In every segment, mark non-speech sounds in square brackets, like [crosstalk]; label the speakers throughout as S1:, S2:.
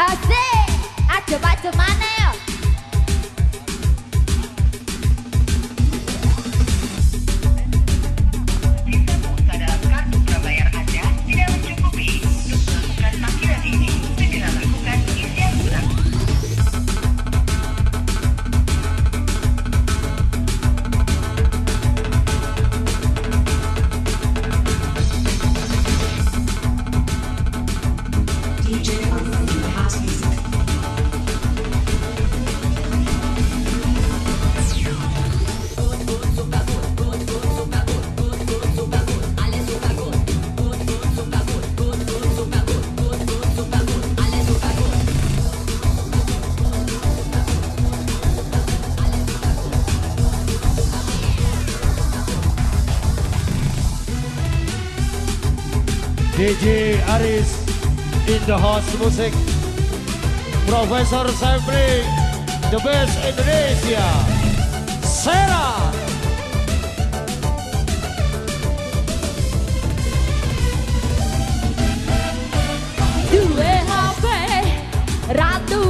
S1: Asik,
S2: aja to cemane
S3: DJ
S4: Aris in the house music. Professor Sempri, the best Indonesia. Sarah.
S1: Duwe HP Ratu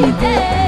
S1: Baby.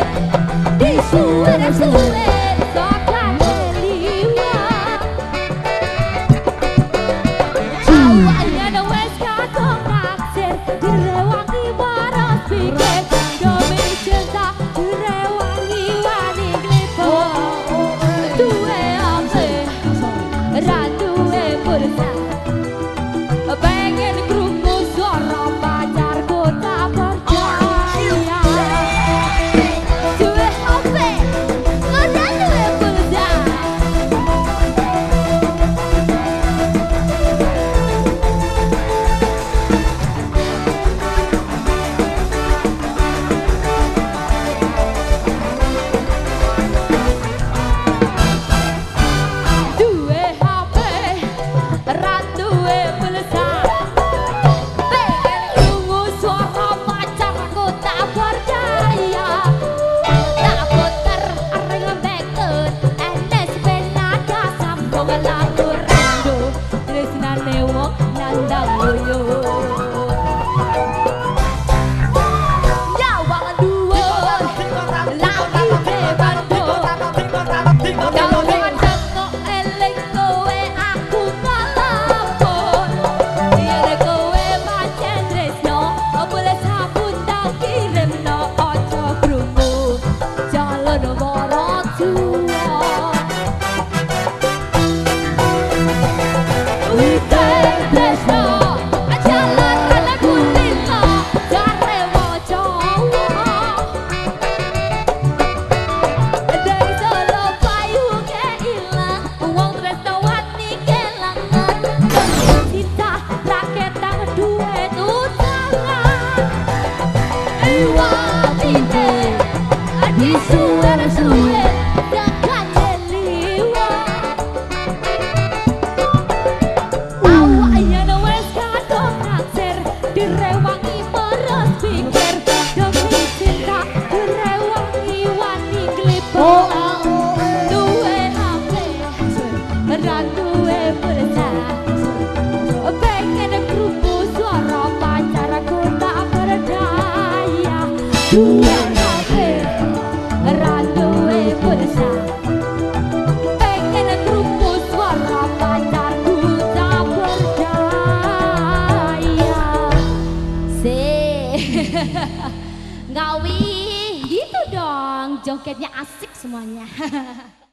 S1: Isso. Jogetnya asik semuanya [laughs]